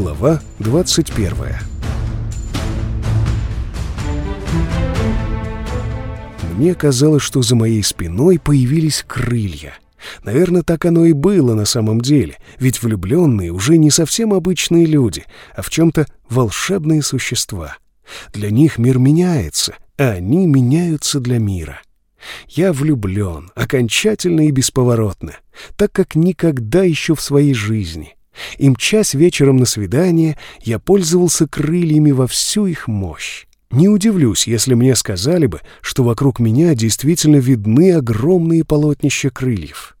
Глава 21 Мне казалось, что за моей спиной появились крылья. Наверное, так оно и было на самом деле, ведь влюбленные уже не совсем обычные люди, а в чем-то волшебные существа. Для них мир меняется, а они меняются для мира. Я влюблен, окончательно и бесповоротно, так как никогда еще в своей жизни. И мчась вечером на свидание, я пользовался крыльями во всю их мощь. Не удивлюсь, если мне сказали бы, что вокруг меня действительно видны огромные полотнища крыльев.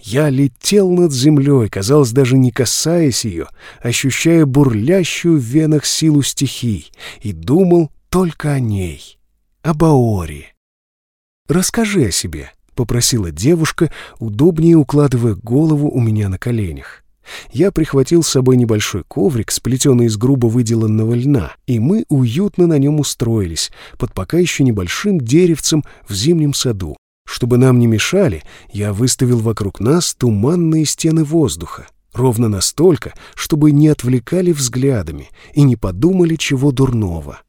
Я летел над землей, казалось, даже не касаясь ее, ощущая бурлящую в венах силу стихий, и думал только о ней, об Аоре. «Расскажи о себе», — попросила девушка, удобнее укладывая голову у меня на коленях. Я прихватил с собой небольшой коврик, сплетенный из грубо выделанного льна, и мы уютно на нем устроились, под пока еще небольшим деревцем в зимнем саду. Чтобы нам не мешали, я выставил вокруг нас туманные стены воздуха, ровно настолько, чтобы не отвлекали взглядами и не подумали чего дурного.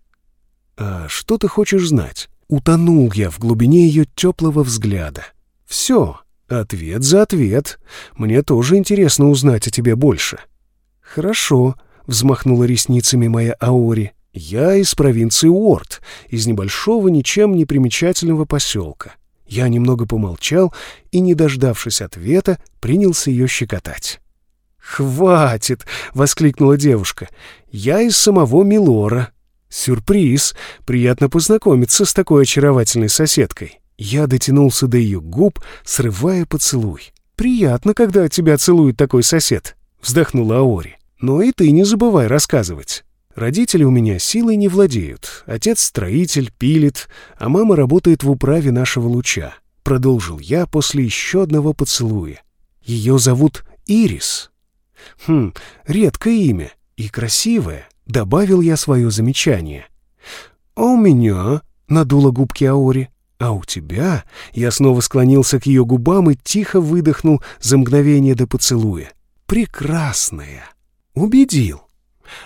«А что ты хочешь знать?» Утонул я в глубине ее теплого взгляда. «Все, Ответ за ответ. Мне тоже интересно узнать о тебе больше. Хорошо, взмахнула ресницами моя Аори. Я из провинции Уорд, из небольшого, ничем не примечательного поселка. Я немного помолчал и, не дождавшись ответа, принялся ее щекотать. «Хватит!» — воскликнула девушка. «Я из самого Милора. Сюрприз! Приятно познакомиться с такой очаровательной соседкой». Я дотянулся до ее губ, срывая поцелуй. «Приятно, когда тебя целует такой сосед», — вздохнула Аори. «Но и ты не забывай рассказывать. Родители у меня силой не владеют. Отец строитель, пилит, а мама работает в управе нашего луча», — продолжил я после еще одного поцелуя. «Ее зовут Ирис». «Хм, редкое имя и красивое», — добавил я свое замечание. «А у меня», — надула губки Аори, а у тебя...» Я снова склонился к ее губам и тихо выдохнул за мгновение до поцелуя. «Прекрасная!» «Убедил!»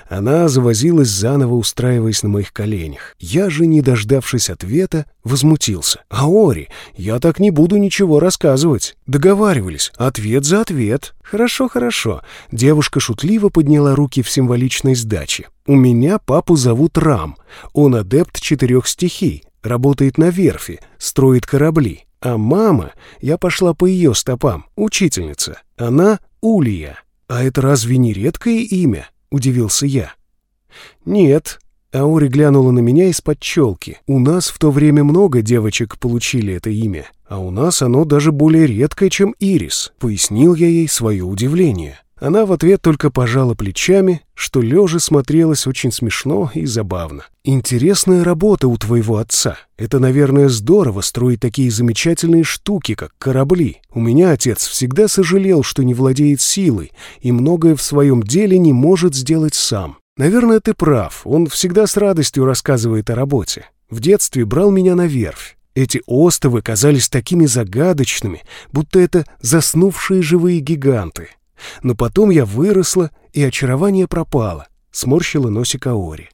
Она завозилась заново, устраиваясь на моих коленях. Я же, не дождавшись ответа, возмутился. «Аори, я так не буду ничего рассказывать. Договаривались. Ответ за ответ». «Хорошо, хорошо». Девушка шутливо подняла руки в символичной сдаче. «У меня папу зовут Рам. Он адепт четырех стихий работает на верфи, строит корабли. А мама, я пошла по ее стопам, учительница. Она Улья. А это разве не редкое имя? Удивился я. Нет. Аори глянула на меня из-под челки. У нас в то время много девочек получили это имя, а у нас оно даже более редкое, чем Ирис. Пояснил я ей свое удивление. Она в ответ только пожала плечами, что лежа смотрелось очень смешно и забавно. «Интересная работа у твоего отца. Это, наверное, здорово строить такие замечательные штуки, как корабли. У меня отец всегда сожалел, что не владеет силой и многое в своем деле не может сделать сам. Наверное, ты прав, он всегда с радостью рассказывает о работе. В детстве брал меня на верфь. Эти остовы казались такими загадочными, будто это заснувшие живые гиганты. Но потом я выросла, и очарование пропало, сморщила носик Аори.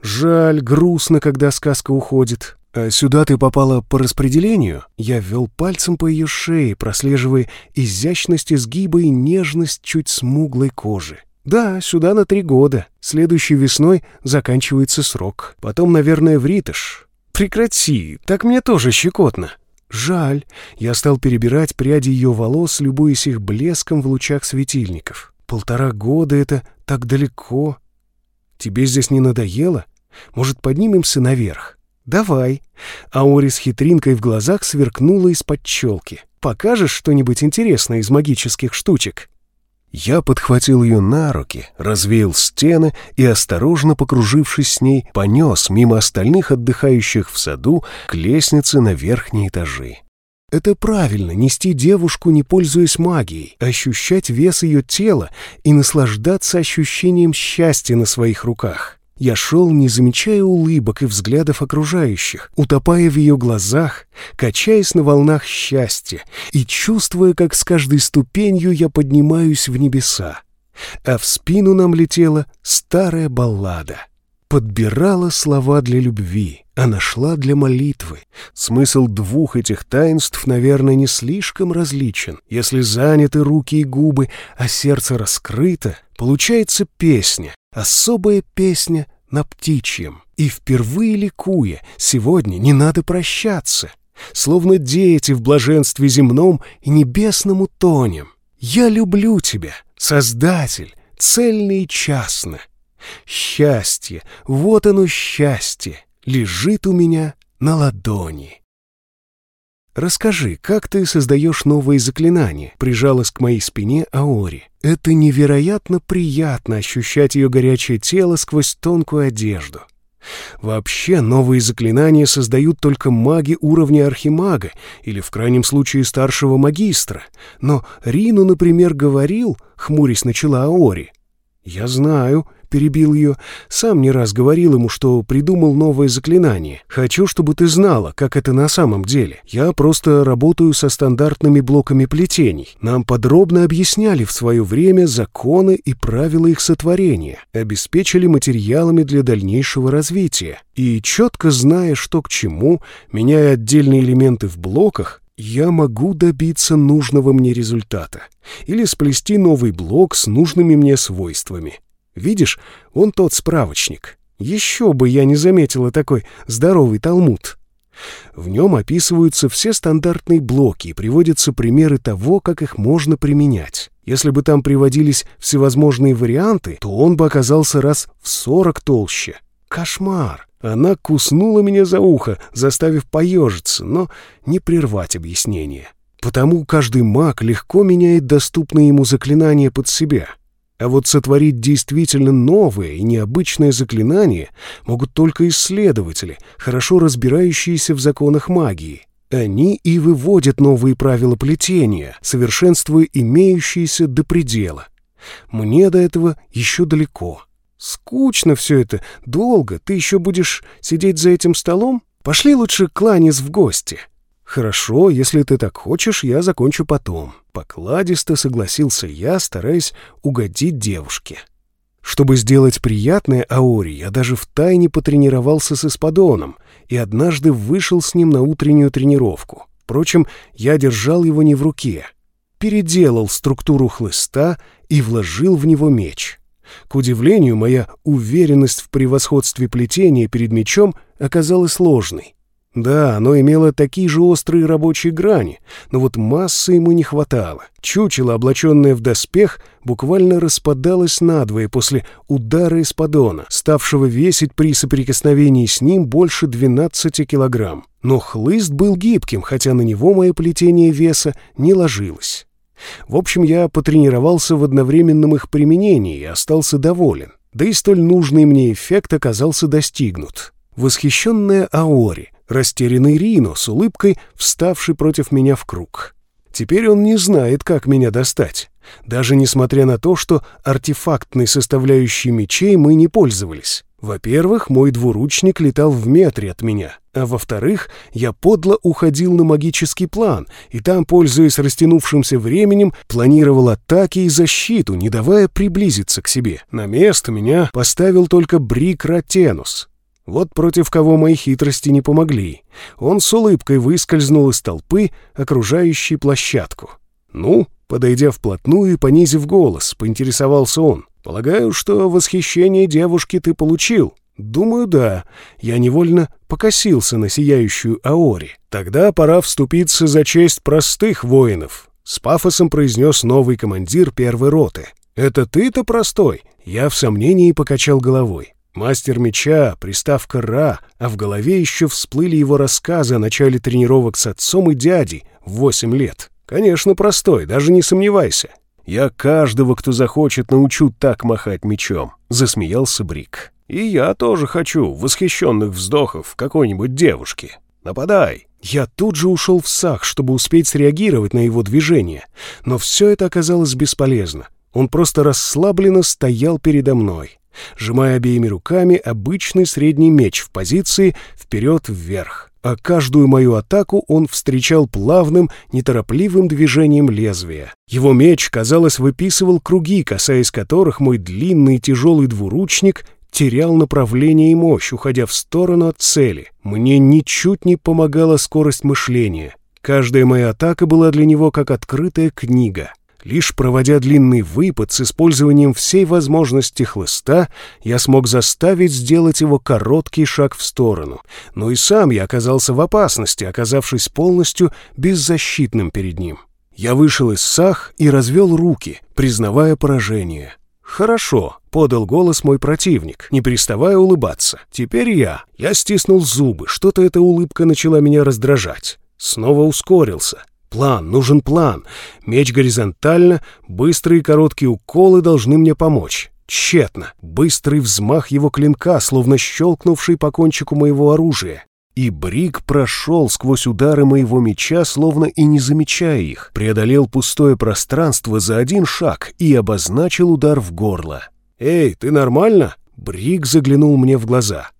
Жаль, грустно, когда сказка уходит. А сюда ты попала по распределению? Я ввел пальцем по ее шее, прослеживая изящность изгиба и нежность чуть смуглой кожи. Да, сюда на три года. Следующей весной заканчивается срок. Потом, наверное, в Ритыш. Прекрати, так мне тоже щекотно. Жаль, я стал перебирать пряди ее волос, любуясь их блеском в лучах светильников. Полтора года — это так далеко. Тебе здесь не надоело? Может, поднимемся наверх? Давай. Аури с хитринкой в глазах сверкнула из-под челки. Покажешь что-нибудь интересное из магических штучек? Я подхватил ее на руки, развеял стены и, осторожно покружившись с ней, понес мимо остальных отдыхающих в саду к лестнице на верхние этажи. Это правильно — нести девушку, не пользуясь магией, ощущать вес ее тела и наслаждаться ощущением счастья на своих руках. Я шел, не замечая улыбок и взглядов окружающих, утопая в ее глазах, качаясь на волнах счастья и чувствуя, как с каждой ступенью я поднимаюсь в небеса. а в спину нам летела старая баллада. Подбирала слова для любви, а нашла для молитвы. Смысл двух этих таинств, наверное, не слишком различен. Если заняты руки и губы, а сердце раскрыто, получается песня, особая песня на птичьем. И впервые ликуя, сегодня не надо прощаться. Словно дети в блаженстве земном и небесном утонем. Я люблю тебя, Создатель, цельно и частно. Счастье, вот оно счастье, лежит у меня на ладони. «Расскажи, как ты создаешь новые заклинания?» Прижалась к моей спине Аори. «Это невероятно приятно ощущать ее горячее тело сквозь тонкую одежду. Вообще, новые заклинания создают только маги уровня архимага или, в крайнем случае, старшего магистра. Но Рину, например, говорил, хмурясь начала Аори. «Я знаю», — перебил ее. «Сам не раз говорил ему, что придумал новое заклинание. Хочу, чтобы ты знала, как это на самом деле. Я просто работаю со стандартными блоками плетений. Нам подробно объясняли в свое время законы и правила их сотворения, обеспечили материалами для дальнейшего развития. И четко зная, что к чему, меняя отдельные элементы в блоках, я могу добиться нужного мне результата или сплести новый блок с нужными мне свойствами. Видишь, он тот справочник. Еще бы я не заметила такой здоровый талмуд. В нем описываются все стандартные блоки и приводятся примеры того, как их можно применять. Если бы там приводились всевозможные варианты, то он бы оказался раз в сорок толще. Кошмар! Она куснула меня за ухо, заставив поежиться, но не прервать объяснение. Потому каждый маг легко меняет доступные ему заклинания под себя — а вот сотворить действительно новое и необычное заклинание могут только исследователи, хорошо разбирающиеся в законах магии. Они и выводят новые правила плетения, совершенствуя имеющиеся до предела. Мне до этого еще далеко. Скучно все это, долго. Ты еще будешь сидеть за этим столом? Пошли лучше к Ланис в гости. «Хорошо, если ты так хочешь, я закончу потом». Покладисто согласился я, стараясь угодить девушке. Чтобы сделать приятное Аори, я даже втайне потренировался с Испадоном и однажды вышел с ним на утреннюю тренировку. Впрочем, я держал его не в руке. Переделал структуру хлыста и вложил в него меч. К удивлению, моя уверенность в превосходстве плетения перед мечом оказалась ложной. Да, оно имело такие же острые рабочие грани, но вот массы ему не хватало. Чучело, облаченное в доспех, буквально распадалось надвое после удара из подона, ставшего весить при соприкосновении с ним больше 12 килограмм. Но хлыст был гибким, хотя на него мое плетение веса не ложилось. В общем, я потренировался в одновременном их применении и остался доволен. Да и столь нужный мне эффект оказался достигнут. Восхищенная Аори, растерянный Рино с улыбкой, вставший против меня в круг. Теперь он не знает, как меня достать. Даже несмотря на то, что артефактной составляющей мечей мы не пользовались. Во-первых, мой двуручник летал в метре от меня, а во-вторых, я подло уходил на магический план, и там, пользуясь растянувшимся временем, планировал атаки и защиту, не давая приблизиться к себе. На место меня поставил только Брик Ротенус, вот против кого мои хитрости не помогли. Он с улыбкой выскользнул из толпы, окружающей площадку. «Ну?» — подойдя вплотную и понизив голос, поинтересовался он. «Полагаю, что восхищение девушки ты получил?» «Думаю, да. Я невольно покосился на сияющую Аори. Тогда пора вступиться за честь простых воинов», — с пафосом произнес новый командир первой роты. «Это ты-то простой?» Я в сомнении покачал головой. Мастер меча, приставка «Ра», а в голове еще всплыли его рассказы о начале тренировок с отцом и дядей в восемь лет. Конечно, простой, даже не сомневайся. Я каждого, кто захочет, научу так махать мечом, — засмеялся Брик. И я тоже хочу восхищенных вздохов какой-нибудь девушки. Нападай. Я тут же ушел в сах, чтобы успеть среагировать на его движение, но все это оказалось бесполезно. Он просто расслабленно стоял передо мной сжимая обеими руками обычный средний меч в позиции вперед-вверх. а каждую мою атаку он встречал плавным, неторопливым движением лезвия. Его меч, казалось, выписывал круги, касаясь которых мой длинный тяжелый двуручник терял направление и мощь, уходя в сторону от цели. Мне ничуть не помогала скорость мышления. Каждая моя атака была для него как открытая книга. Лишь проводя длинный выпад с использованием всей возможности хлыста, я смог заставить сделать его короткий шаг в сторону. Но и сам я оказался в опасности, оказавшись полностью беззащитным перед ним. Я вышел из сах и развел руки, признавая поражение. «Хорошо», — подал голос мой противник, не переставая улыбаться. «Теперь я». Я стиснул зубы, что-то эта улыбка начала меня раздражать. Снова ускорился. План, нужен план. Меч горизонтально, быстрые короткие уколы должны мне помочь. Тщетно. Быстрый взмах его клинка, словно щелкнувший по кончику моего оружия. И Брик прошел сквозь удары моего меча, словно и не замечая их, преодолел пустое пространство за один шаг и обозначил удар в горло. «Эй, ты нормально?» Брик заглянул мне в глаза.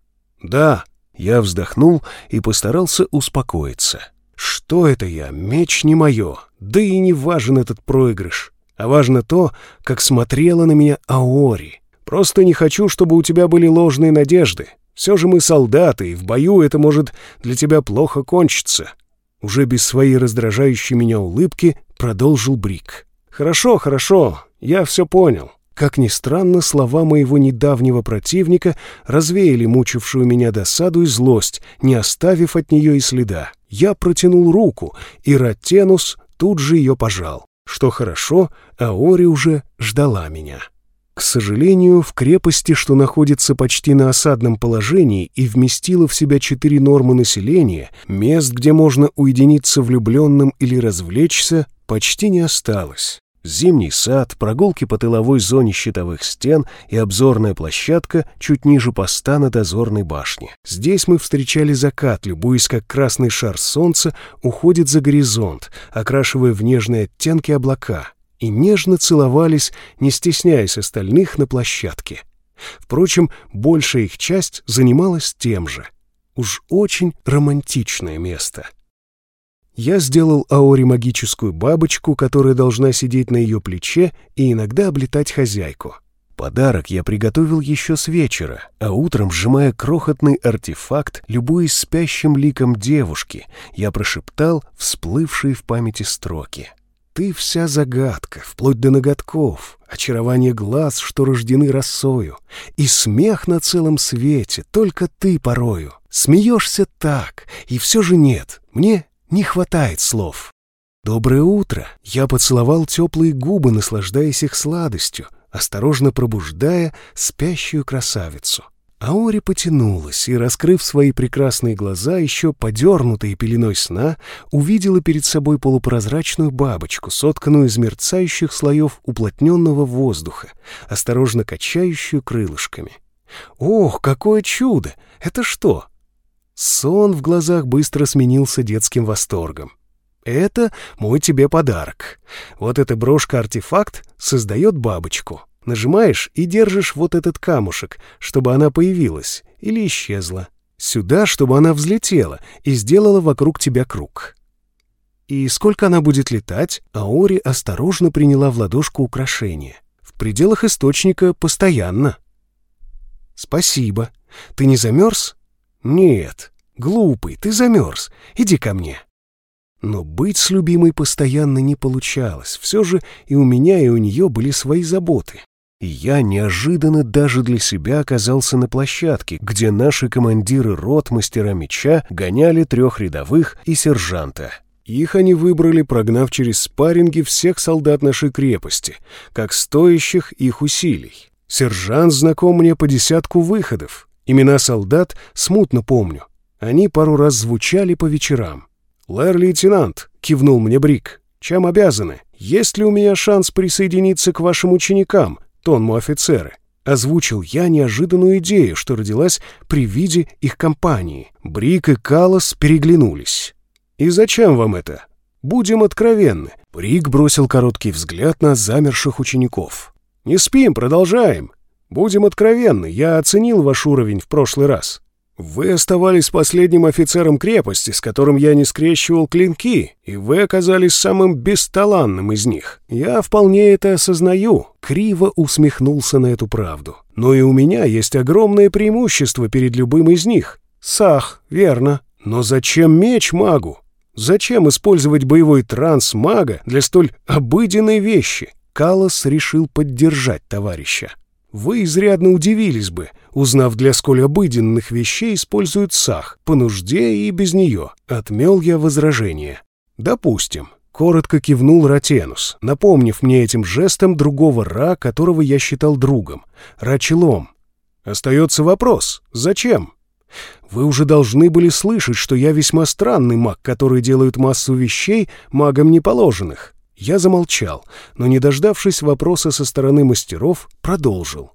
«Да». Я вздохнул и постарался успокоиться. Что это я? Меч не мое. Да и не важен этот проигрыш. А важно то, как смотрела на меня Аори. Просто не хочу, чтобы у тебя были ложные надежды. Все же мы солдаты, и в бою это может для тебя плохо кончиться. Уже без своей раздражающей меня улыбки продолжил Брик. «Хорошо, хорошо, я все понял. Как ни странно, слова моего недавнего противника развеяли мучившую меня досаду и злость, не оставив от нее и следа. Я протянул руку, и Ротенус тут же ее пожал. Что хорошо, Аори уже ждала меня. К сожалению, в крепости, что находится почти на осадном положении и вместила в себя четыре нормы населения, мест, где можно уединиться влюбленным или развлечься, почти не осталось. Зимний сад, прогулки по тыловой зоне щитовых стен и обзорная площадка чуть ниже поста на дозорной башне. Здесь мы встречали закат, любуясь, как красный шар солнца уходит за горизонт, окрашивая в нежные оттенки облака, и нежно целовались, не стесняясь остальных на площадке. Впрочем, большая их часть занималась тем же. Уж очень романтичное место — я сделал Аори магическую бабочку, которая должна сидеть на ее плече и иногда облетать хозяйку. Подарок я приготовил еще с вечера, а утром, сжимая крохотный артефакт, любуясь спящим ликом девушки, я прошептал всплывшие в памяти строки. «Ты вся загадка, вплоть до ноготков, очарование глаз, что рождены росою, и смех на целом свете, только ты порою. Смеешься так, и все же нет, мне не хватает слов. «Доброе утро!» Я поцеловал теплые губы, наслаждаясь их сладостью, осторожно пробуждая спящую красавицу. Аори потянулась и, раскрыв свои прекрасные глаза, еще подернутые пеленой сна, увидела перед собой полупрозрачную бабочку, сотканную из мерцающих слоев уплотненного воздуха, осторожно качающую крылышками. «Ох, какое чудо! Это что, Сон в глазах быстро сменился детским восторгом. «Это мой тебе подарок. Вот эта брошка-артефакт создает бабочку. Нажимаешь и держишь вот этот камушек, чтобы она появилась или исчезла. Сюда, чтобы она взлетела и сделала вокруг тебя круг. И сколько она будет летать, Аори осторожно приняла в ладошку украшение. В пределах источника постоянно. «Спасибо. Ты не замерз?» «Нет. Глупый, ты замерз. Иди ко мне». Но быть с любимой постоянно не получалось. Все же и у меня, и у нее были свои заботы. И я неожиданно даже для себя оказался на площадке, где наши командиры рот мастера меча гоняли трех рядовых и сержанта. Их они выбрали, прогнав через спарринги всех солдат нашей крепости, как стоящих их усилий. Сержант знаком мне по десятку выходов. Имена солдат смутно помню. Они пару раз звучали по вечерам. «Лэр-лейтенант», — кивнул мне Брик, — «чем обязаны? Есть ли у меня шанс присоединиться к вашим ученикам, тонму офицеры?» Озвучил я неожиданную идею, что родилась при виде их компании. Брик и Калос переглянулись. «И зачем вам это? Будем откровенны». Брик бросил короткий взгляд на замерших учеников. «Не спим, продолжаем. Будем откровенны, я оценил ваш уровень в прошлый раз. Вы оставались последним офицером крепости, с которым я не скрещивал клинки, и вы оказались самым бесталанным из них. Я вполне это осознаю», — криво усмехнулся на эту правду. «Но и у меня есть огромное преимущество перед любым из них. Сах, верно. Но зачем меч магу? Зачем использовать боевой транс мага для столь обыденной вещи?» Калос решил поддержать товарища. Вы изрядно удивились бы, узнав, для сколь обыденных вещей используют сах, по нужде и без нее. Отмел я возражение. Допустим. Коротко кивнул Ратенус, напомнив мне этим жестом другого Ра, которого я считал другом. Рачелом. Остается вопрос. Зачем? Вы уже должны были слышать, что я весьма странный маг, который делает массу вещей магам неположенных. Я замолчал, но, не дождавшись вопроса со стороны мастеров, продолжил.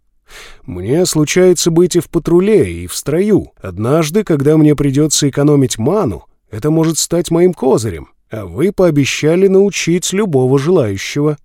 «Мне случается быть и в патруле, и в строю. Однажды, когда мне придется экономить ману, это может стать моим козырем, а вы пообещали научить любого желающего».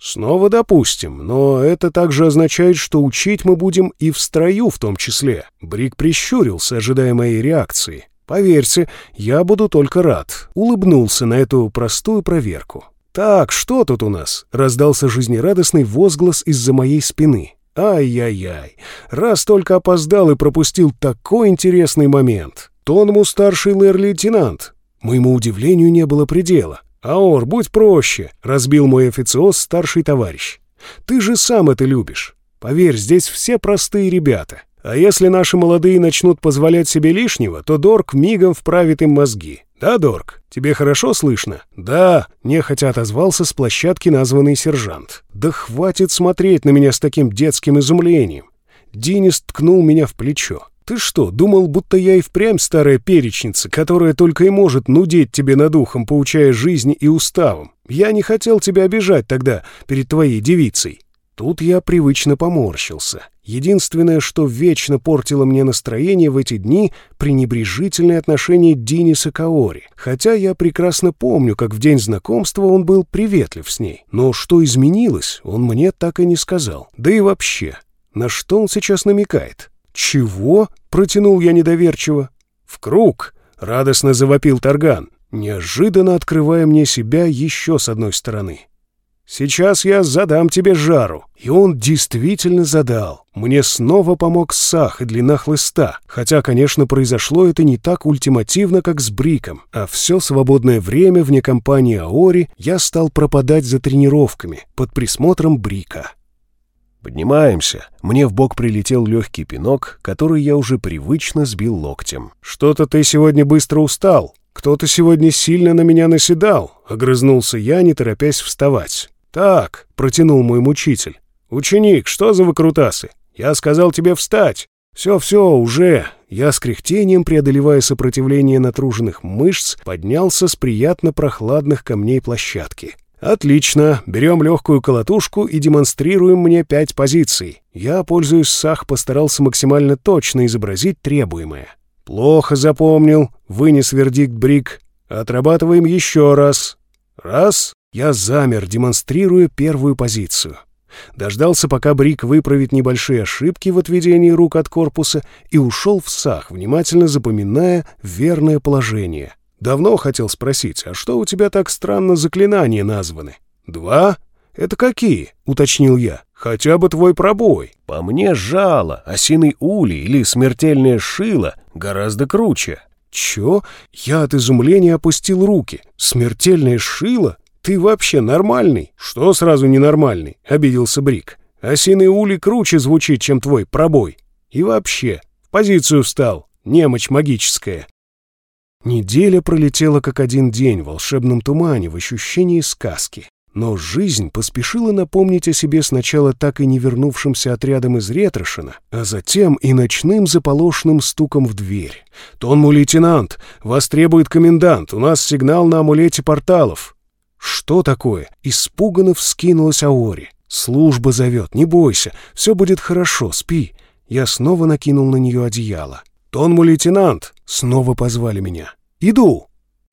«Снова допустим, но это также означает, что учить мы будем и в строю в том числе». Брик прищурился, ожидая моей реакции. «Поверьте, я буду только рад», — улыбнулся на эту простую проверку. «Так, что тут у нас?» — раздался жизнерадостный возглас из-за моей спины. «Ай-яй-яй! Раз только опоздал и пропустил такой интересный момент! Тонму старший лэр-лейтенант!» Моему удивлению не было предела. «Аор, будь проще!» — разбил мой официоз старший товарищ. «Ты же сам это любишь. Поверь, здесь все простые ребята. А если наши молодые начнут позволять себе лишнего, то Дорк мигом вправит им мозги. «Да, Дорк, тебе хорошо слышно?» «Да», — нехотя отозвался с площадки названный сержант. «Да хватит смотреть на меня с таким детским изумлением!» Динис ткнул меня в плечо. «Ты что, думал, будто я и впрямь старая перечница, которая только и может нудеть тебе над ухом, поучая жизни и уставом? Я не хотел тебя обижать тогда перед твоей девицей». Тут я привычно поморщился. Единственное, что вечно портило мне настроение в эти дни — пренебрежительное отношение Диниса к Аори. Хотя я прекрасно помню, как в день знакомства он был приветлив с ней. Но что изменилось, он мне так и не сказал. Да и вообще, на что он сейчас намекает? «Чего?» — протянул я недоверчиво. «В круг!» — радостно завопил Тарган, неожиданно открывая мне себя еще с одной стороны. Сейчас я задам тебе жару». И он действительно задал. Мне снова помог Сах и длина хлыста, хотя, конечно, произошло это не так ультимативно, как с Бриком, а все свободное время вне компании Аори я стал пропадать за тренировками под присмотром Брика. Поднимаемся. Мне в бок прилетел легкий пинок, который я уже привычно сбил локтем. «Что-то ты сегодня быстро устал. Кто-то сегодня сильно на меня наседал», — огрызнулся я, не торопясь вставать. «Так», — протянул мой мучитель. «Ученик, что за выкрутасы? Я сказал тебе встать». «Все-все, уже!» Я с кряхтением, преодолевая сопротивление натруженных мышц, поднялся с приятно прохладных камней площадки. «Отлично. Берем легкую колотушку и демонстрируем мне пять позиций. Я, пользуясь САХ, постарался максимально точно изобразить требуемое». «Плохо запомнил», — вынес вердикт Брик. «Отрабатываем еще раз». «Раз, я замер, демонстрируя первую позицию. Дождался, пока Брик выправит небольшие ошибки в отведении рук от корпуса и ушел в сах, внимательно запоминая верное положение. Давно хотел спросить, а что у тебя так странно заклинания названы? Два? Это какие? Уточнил я. Хотя бы твой пробой. По мне жало, осиный ули или смертельное шило гораздо круче. Чё? Я от изумления опустил руки. Смертельное шило? «Ты вообще нормальный?» «Что сразу ненормальный?» — обиделся Брик. «Осиный ули круче звучит, чем твой пробой. И вообще, в позицию встал. Немочь магическая». Неделя пролетела как один день в волшебном тумане, в ощущении сказки. Но жизнь поспешила напомнить о себе сначала так и не вернувшимся отрядом из Ретрошина, а затем и ночным заполошным стуком в дверь. «Тонму лейтенант! Вас требует комендант! У нас сигнал на амулете порталов!» «Что такое?» — испуганно вскинулась Аори. «Служба зовет, не бойся, все будет хорошо, спи». Я снова накинул на нее одеяло. «Тонму лейтенант!» — снова позвали меня. «Иду!»